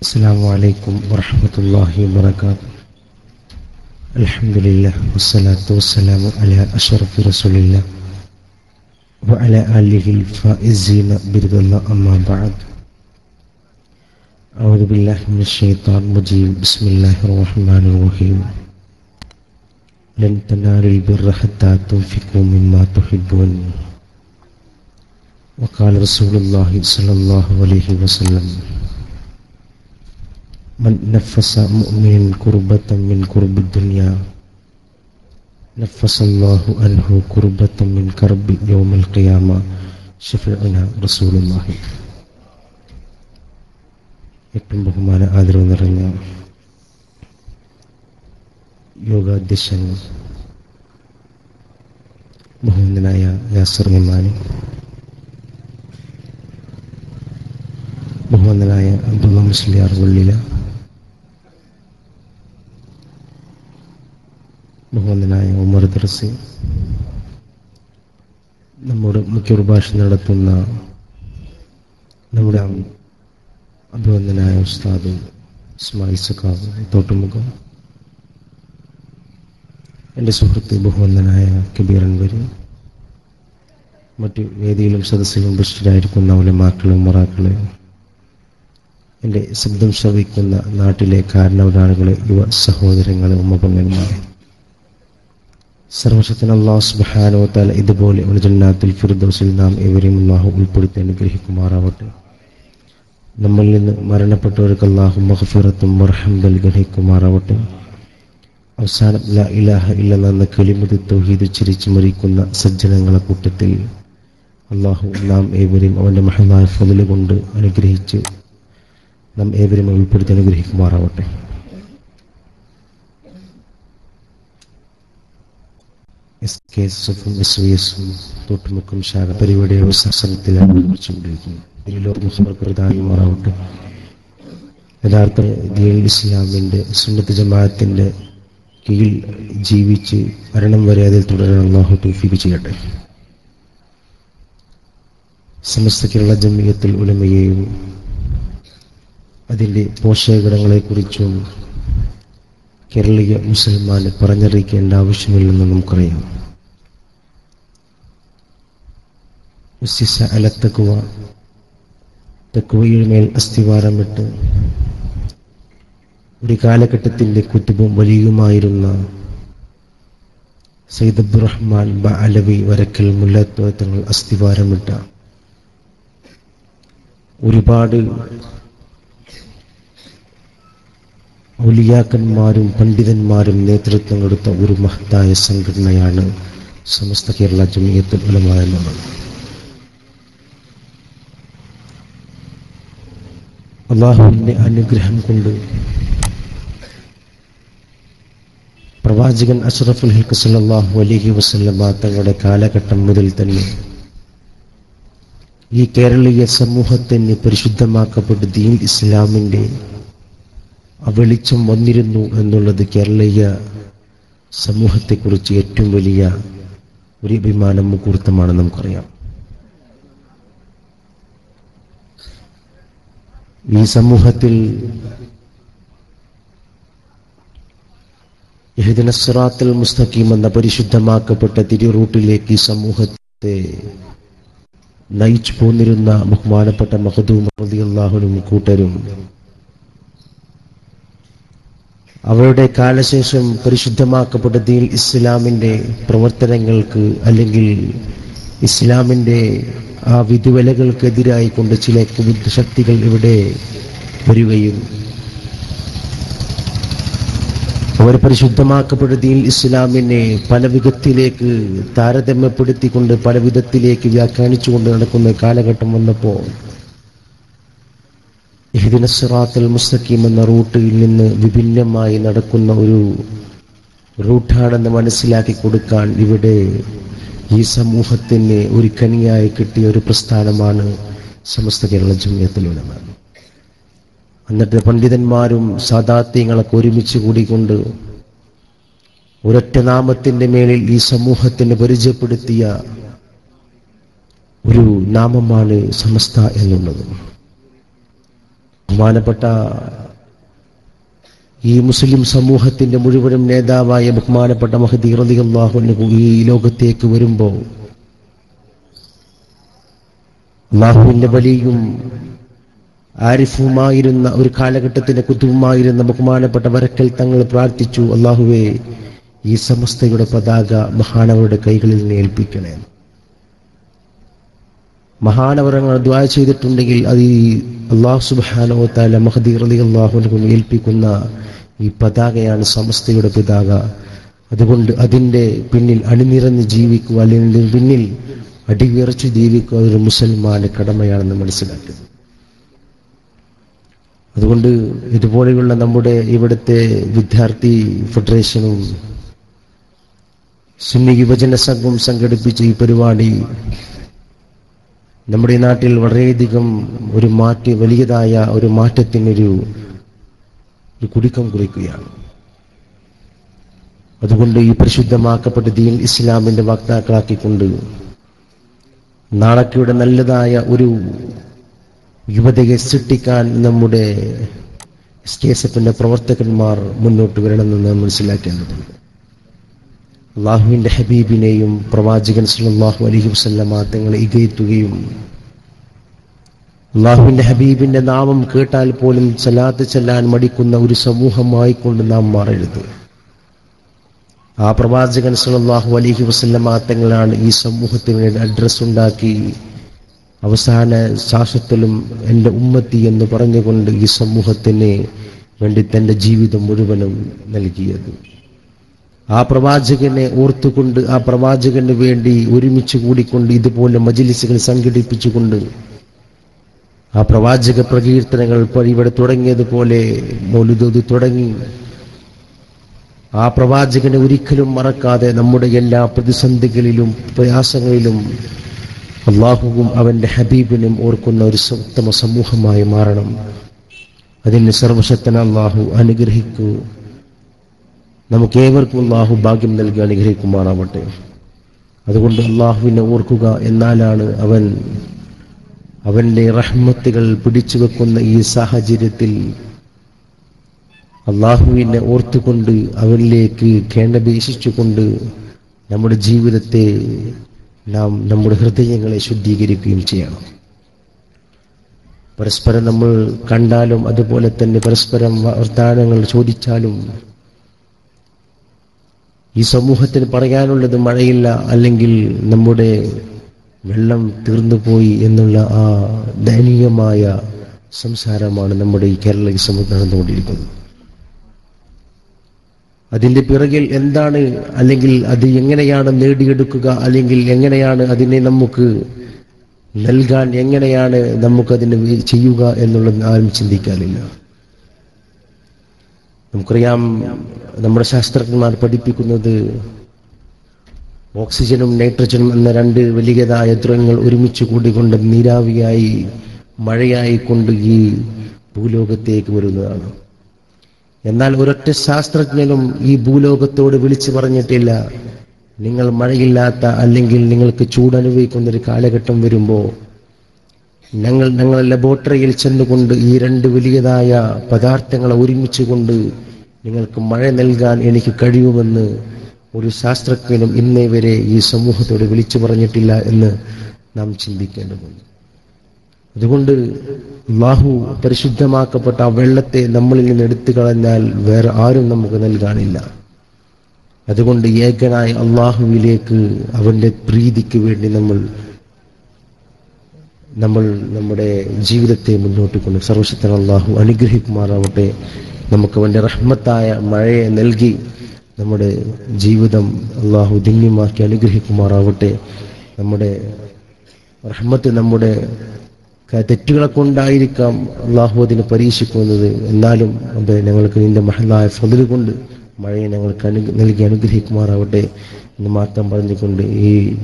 السلام عليكم ورحمة الله وبركاته. الحمد لله والصلاة والسلام على أشرف رسول الله وعلى آله الفائزين برضا الله أما بعد. أعوذ بالله من الشيطان الرجيم. بسم الله الرحمن الرحيم. لن تنالوا البر حتى تنفقوا مما تحبون. وقال رسول الله صلى الله عليه وسلم من نفس مؤمن كربة من كرب الدنيا نفس الله عنه كربة من كرب يوم القيامة ഷഫീഅന റസൂലുള്ളാഹി ഏറ്റവും ബഹുമാന ആദരവ് നിറഞ്ഞ യോഗാധ്യക്ഷൻ ബഹുമാനായ യാസർ ഇമാനി ബഹുമാനായ അബ്ദുള്ള മുസ്ലിയാർ വള്ളില ബഹുമാനായ ഉമർ ദർസി നമ്മുടെ മുഖ്യ പ്രഭാഷണം നടത്തുന്ന നമ്മുടെ അഭിവന്ദനായ ഉസ്താദ് ഇസ്മായിൽ സഖാവ് തോട്ടുമുഖം. എന്റെ സുഹൃത്ത് ബഹുവന്ദനായ കബീറൻ വരി മറ്റു വേദിയിലും സദസ്സിലും ഉപസ്ഥിതരായിരിക്കുന്ന ഉലമാക്കളും ഉമറാക്കളെ എന്റെ ശബ്ദം ശ്രവിക്കുന്ന നാട്ടിലെ കാരണവരാളുകളെ യുവ സഹോദരങ്ങളെ ഉമ്മപങ്ങന്മാരെ സർവശക്തൻ അള്ളാഹു വതആല ഇതുപോലെ ഒരു ജന്നാത്തിൽ ഫിർദോസിൽ നാം ഇവരെയും അള്ളാഹു ഉൾപ്പെടുത്തി അനുഗ്രഹിക്കുമാറാവട്ടെ. നമ്മളിൽ നിന്ന് മരണപ്പെട്ടവർക്ക് അള്ളാഹു മഹഫിറത്തും മർഹംദൽ ഗ്രഹിക്കുമാറാവട്ടെ അവസാനം ലാ ഇലാഹ ഇല്ലെന്ന എന്ന തൊഹീദ് ചിരിച്ചു മരിക്കുന്ന സജ്ജനങ്ങളെ കൂട്ടത്തിൽ അള്ളാഹു നാം ഏവരെയും അവന്റെ മഹമായ ഫതിൽ കൊണ്ട് അനുഗ്രഹിച്ച് നാം ഏവരെയും ഉൾപ്പെടുത്തി അനുഗ്രഹിക്കുമാറാവട്ടെ. എസ് കെ എസ് എഫും എസ് വി എസും തൊട്ടുമുക്കും ശാഖ പരിപാടിയുടെ സത്സംഗത്തിലാണ് നിർമ്മിച്ചുകൊണ്ടിരിക്കുന്നത് ഇതിലോ പ്രധാനമാറാവട്ടെ യഥാർത്ഥ ദീൻ ഇസ്ലാമിന്റെ സുന്നത്ത് ജമാഅത്തിന്റെ കീഴിൽ ജീവിച്ച് മരണം വരെ അതിൽ തുടരാൻ അള്ളാഹു തൗഫീഖ് ചെയ്യട്ടെ. സമസ്ത കേരള ജമീയത്തിൽ ഉലമയെയും അതിന്റെ പോഷകഘടങ്ങളെക്കുറിച്ചും കേരളീയ മുസൽമാന് പറഞ്ഞറിയിക്കേണ്ട ആവശ്യമില്ലെന്ന് നമുക്കറിയാം. ഉസ്സിസ അലത്തക്കുവ തെക്കുവയുടെ മേൽ മേൽ അസ്ഥിവാരമിട്ട് ഒരു കാലഘട്ടത്തിന്റെ കുത്തുബും വലിയുമായിരുന്ന സയ്യിദ് അബ്ദുറഹ്മാൻ ബ അലവി വരക്കൽ മുല്ലത്തോത്തങ്ങൾ അസ്ഥിവാരമിട്ട ഒരുപാട് ഔലിയാക്കന്മാരും പണ്ഡിതന്മാരും നേതൃത്വം കൊടുത്ത ഒരു മഹത്തായ സംഘടനയാണ് സമസ്ത കേരള ജമിയത്തുൽ ഉലമ എന്നുള്ളത്. അള്ളാഹുവിന്റെ അനുഗ്രഹം കൊണ്ട് പ്രവാചകൻ അഷറഫുൽ ഹൽക്ക് സല്ലാഹു അലഹി വസ്ലമ തങ്ങളുടെ കാലഘട്ടം മുതൽ തന്നെ ഈ കേരളീയ സമൂഹത്തിന് പരിശുദ്ധമാക്കപ്പെട്ട ദീൻ ഇസ്ലാമിന്റെ വെളിച്ചം വന്നിരുന്നു എന്നുള്ളത് കേരളീയ സമൂഹത്തെക്കുറിച്ച് ഏറ്റവും വലിയ ഒരു അഭിമാനം മുഹൂർത്തമാണ് നമുക്കറിയാം. ഈ സമൂഹത്തിൽ യഹദിനസ്റാത്തുൽ മുസ്തഖീം എന്ന പരിശുദ്ധമാക്കപ്പെട്ട തിരുറൂട്ടിലേക്ക് ഈ സമൂഹത്തെ നയിച്ചു പോന്നിരുന്ന ബഹുമാനപ്പെട്ട മഹദൂം അള്ളാഹുനും കൂട്ടരും അവരുടെ കാലശേഷം പരിശുദ്ധമാക്കപ്പെട്ട ഇസ്ലാമിന്റെ പ്രവർത്തനങ്ങൾക്ക് അല്ലെങ്കിൽ ഇസ്ലാമിന്റെ ആ വിധുവലകൾക്കെതിരായി കൊണ്ട് ചില ശക്തികൾ ഇവിടെ വരികയും അവർ പരിശുദ്ധമാക്കപ്പെട്ട ദീൻ ഇസ്ലാമിനെ പല വിധത്തിലേക്ക് താരതമ്യപ്പെടുത്തിക്കൊണ്ട് പല വിധത്തിലേക്ക് വ്യാഖ്യാനിച്ചുകൊണ്ട് നടക്കുന്ന കാലഘട്ടം വന്നപ്പോൾ ഹിദിനസ്റാത്തൽ മുസ്തഖീം എന്ന റൂട്ടിൽ നിന്ന് വിഭിന്നമായി നടക്കുന്ന ഒരു റൂട്ടാണെന്ന് മനസ്സിലാക്കി കൊടുക്കാൻ ഇവിടെ ഈ സമൂഹത്തിന് ഒരു കനിയായി കിട്ടിയ ഒരു പ്രസ്ഥാനമാണ് സമസ്ത കേരള ജമ്യത്തിലുലമ അന്നത്തെ പണ്ഡിതന്മാരും സാധാത്യങ്ങളൊക്കെ ഒരുമിച്ച് കൂടിക്കൊണ്ട് ഒരൊറ്റ നാമത്തിന്റെ മേളിൽ ഈ സമൂഹത്തിന് പരിചയപ്പെടുത്തിയ ഒരു നാമമാണ് സമസ്ത എന്നുള്ളത്. ബഹുമാനപ്പെട്ട ഈ മുസ്ലിം സമൂഹത്തിന്റെ മുഴുവനും നേതാവായ ബഹുമാനപ്പെട്ട മഹദി റളിയല്ലാഹു ഈ ലോകത്തേക്ക് വരുമ്പോൾ അള്ളാഹുവിന്റെ വലിയും ആരിഫുമായിരുന്ന ഒരു കാലഘട്ടത്തിന്റെ കുത്തുവുമായിരുന്ന ബഹുമാനപ്പെട്ട വരക്കൽ തങ്ങൾ പ്രാർത്ഥിച്ചു അള്ളാഹുവെ ഈ സമസ്തയുടെ പതാക മഹാനവരുടെ കൈകളിൽ ഏൽപ്പിക്കണേ. മഹാനവരങ്ങൾ ദ്വാ ചെയ്തിട്ടുണ്ടെങ്കിൽ അത് ഈ അള്ളാഹു സുബാനോ താല മഹദി റലി അള്ളാഹുവിനെ ഏൽപ്പിക്കുന്ന ഈ പതാകയാണ് സമസ്തയുടെ പതാക. അതുകൊണ്ട് അതിന്റെ പിന്നിൽ അണിനിറഞ്ഞ് ജീവിക്കുക അല്ലെങ്കിൽ പിന്നിൽ അടിവിറച്ച് ജീവിക്കുക ഒരു മുസൽമാന്റെ കടമയാണെന്ന് മനസ്സിലാക്കുന്നത് അതുകൊണ്ട് ഇതുപോലെയുള്ള നമ്മുടെ ഇവിടുത്തെ വിദ്യാർത്ഥി ഫെഡറേഷനും സുന്നി യുവജന സംഘം സംഘടിപ്പിച്ച ഈ പരിപാടി നമ്മുടെ നാട്ടിൽ വളരെയധികം ഒരു മാറ്റ വലിയതായ ഒരു മാറ്റത്തിനൊരു ഒരു കുടിക്കം കുറിക്കുകയാണ്. അതുകൊണ്ട് ഈ പരിശുദ്ധമാക്കപ്പെട്ട ദീൻ ഇസ്ലാമിന്റെ വക്താക്കളാക്കിക്കൊണ്ട് നാളക്കയുടെ നല്ലതായ ഒരു യുവതയെ സൃഷ്ടിക്കാൻ നമ്മുടെ എസ് കെ എസ് എഫിന്റെ പ്രവർത്തകന്മാർ മുന്നോട്ട് വരണമെന്ന് മനസ്സിലാക്കേണ്ടതുണ്ട്. അള്ളാഹുവിന്റെ ഹബീബിനെയും പ്രവാചകൻ സല്ലല്ലാഹു അലഹി വസല്ലമ തങ്ങളെ ഇകയത്തുകയും അള്ളാഹുവിന്റെ ഹബീബിന്റെ നാമം കേട്ടാൽ പോലും ചെല്ലാത്ത ചെല്ലാൻ മടിക്കുന്ന ഒരു സമൂഹമായി കൊണ്ട് നാം മാറരുത്. ആ പ്രവാചകൻ സല്ലല്ലാഹു അലഹി വസല്ലമ തങ്ങളാണ് ഈ സമൂഹത്തിന് അഡ്രസ് ഉണ്ടാക്കി അവസാന ശാസത്തിലും എന്റെ ഉമ്മത്തി എന്ന് പറഞ്ഞുകൊണ്ട് ഈ സമൂഹത്തിന് വേണ്ടി തന്റെ ജീവിതം മുഴുവനും നൽകിയത്. ആ പ്രവാചകനെ ഓർത്തുകൊണ്ട് ആ പ്രവാചകന് വേണ്ടി ഒരുമിച്ച് കൂടിക്കൊണ്ട് ഇതുപോലെ മജിലിസുകൾ സംഘടിപ്പിച്ചുകൊണ്ട് ആ പ്രവാചക പ്രകീർത്തനങ്ങൾ ഇവിടെ തുടങ്ങിയതുപോലെ മൗലുദോത് തുടങ്ങി. ആ പ്രവാചകനെ ഒരിക്കലും മറക്കാതെ നമ്മുടെ എല്ലാ പ്രതിസന്ധികളിലും പ്രയാസങ്ങളിലും അള്ളാഹുവും അവന്റെ ഹബീബിനും ഓർക്കുന്ന ഒരു ഉത്തമ സമൂഹമായി മാറണം. അതിന് സർവശക്തന അള്ളാഹു അനുഗ്രഹിക്കൂ. നമുക്ക് ഏവർക്കും അള്ളാഹു ഭാഗ്യം നൽകി അനുഗ്രഹിക്കുമാറാവട്ടെ. അതുകൊണ്ട് അള്ളാഹുവിനെ ഓർക്കുക എന്നാലാണ് അവൻ അവന്റെ റഹ്മത്തുകൾ പിടിച്ചു വെക്കുന്ന ഈ സാഹചര്യത്തിൽ അള്ളാഹുവിനെ ഓർത്തുകൊണ്ട് അവനിലേക്ക് കേണ്ടപേക്ഷിച്ചുകൊണ്ട് നമ്മുടെ ജീവിതത്തെ നാം നമ്മുടെ ഹൃദയങ്ങളെ ശുദ്ധീകരിക്കുകയും ചെയ്യണം. പരസ്പരം നമ്മൾ കണ്ടാലും അതുപോലെ തന്നെ പരസ്പരം വർത്താനങ്ങൾ ചോദിച്ചാലും ഈ സമൂഹത്തിന് പറയാനുള്ളത് മഴയില്ല അല്ലെങ്കിൽ നമ്മുടെ വെള്ളം തീർന്നുപോയി എന്നുള്ള ആ ദയനീയമായ സംസാരമാണ് നമ്മുടെ ഈ കേരള സമൂഹം നടന്നുകൊണ്ടിരിക്കുന്നത്. അതിന്റെ പിറകിൽ എന്താണ് അല്ലെങ്കിൽ അത് എങ്ങനെയാണ് നേടിയെടുക്കുക അല്ലെങ്കിൽ എങ്ങനെയാണ് അതിനെ നമുക്ക് നൽകാൻ എങ്ങനെയാണ് നമുക്കതിനെ ചെയ്യുക എന്നുള്ളത് ആരും ചിന്തിക്കാനില്ല നമുക്കറിയാം നമ്മുടെ ശാസ്ത്രജ്ഞന്മാർ പഠിപ്പിക്കുന്നത് ഓക്സിജനും നൈട്രജനും എന്ന രണ്ട് വലിയതായ ദ്രവങ്ങൾ ഒരുമിച്ച് കൂടിക്കൊണ്ട് നീരാവിയായി മഴയായി കൊണ്ട് ഈ ഭൂലോകത്തേക്ക് വരുന്നതാണ്. എന്നാൽ ഒരൊറ്റ ശാസ്ത്രജ്ഞനും ഈ ഭൂലോകത്തോട് വിളിച്ചു പറഞ്ഞിട്ടില്ല. നിങ്ങൾ മഴയില്ലാത്ത അല്ലെങ്കിൽ നിങ്ങൾക്ക് ചൂടനുഭവിക്കുന്ന ഒരു കാലഘട്ടം വരുമ്പോൾ ഞങ്ങൾ ഞങ്ങളെ ലബോറട്ടറിയിൽ ചെന്നുകൊണ്ട് ഈ രണ്ട് വലിയതായ പദാർത്ഥങ്ങളെ ഒരുമിച്ച് കൊണ്ട് നിങ്ങൾക്ക് മഴ നൽകാൻ എനിക്ക് കഴിയുമെന്ന് ഒരു ശാസ്ത്രജ്ഞനും ഇന്നേ വരെ ഈ സമൂഹത്തോട് വിളിച്ചു പറഞ്ഞിട്ടില്ല എന്ന് നാം ചിന്തിക്കേണ്ടതുണ്ട്. അതുകൊണ്ട് ബാഹു പരിശുദ്ധമാക്കപ്പെട്ട ആ വെള്ളത്തെ നമ്മളിൽ നിന്ന് എടുത്തു കളഞ്ഞാൽ വേറെ ആരും നമുക്ക് നൽകാനില്ല. അതുകൊണ്ട് ഏകനായ അള്ളാഹുവിലേക്ക് അവന്റെ പ്രീതിക്ക് വേണ്ടി നമ്മൾ നമ്മൾ നമ്മുടെ ജീവിതത്തെ മുന്നോട്ട് കൊണ്ട് സർവശക്തൻ അള്ളാഹു അനുഗ്രഹിക്കുമാറാവട്ടെ. നമുക്ക് അവന്റെ റഹ്മത്തായ മഴയെ നൽകി നമ്മുടെ ജീവിതം അള്ളാഹു ധന്യമാക്കി അനുഗ്രഹിക്കുമാറാവട്ടെ. നമ്മുടെ റഹ്മത്ത് നമ്മുടെ തെറ്റുകളെ കൊണ്ടായിരിക്കാം അള്ളാഹു അതിനെ പരീക്ഷിക്കുന്നത്. എന്നാലും അത് ഞങ്ങൾക്ക് നിന്റെ മഹലായ ഫതിൽ കൊണ്ട് മഴയെ ഞങ്ങൾക്ക് അനു നൽകി അനുഗ്രഹിക്കുമാറാവട്ടെ എന്ന് മാത്രം പറഞ്ഞുകൊണ്ട് ഈ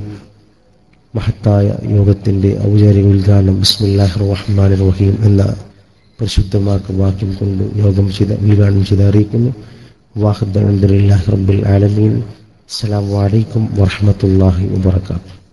മഹത്തായ യോഗത്തിന്റെ ഔപചാരിക ഉദ്ഘാടനം ബിസ്മില്ലാഹ് റഹ്മാൻ റഹീം എന്ന പരിശുദ്ധമാർക്ക് വാക്യം കൊണ്ട് യോഗം ചെയ്ത് ഉദ്ഘാടനം ചെയ്ത് അറിയിക്കുന്നു. വാഹദ് അലഹദില്ലാഹി റബ്ബിൽ ആലമീൻ. അസ്സലാമു അലൈക്കും വറഹ്മത്തുള്ളാഹി വബറകാതുഹു.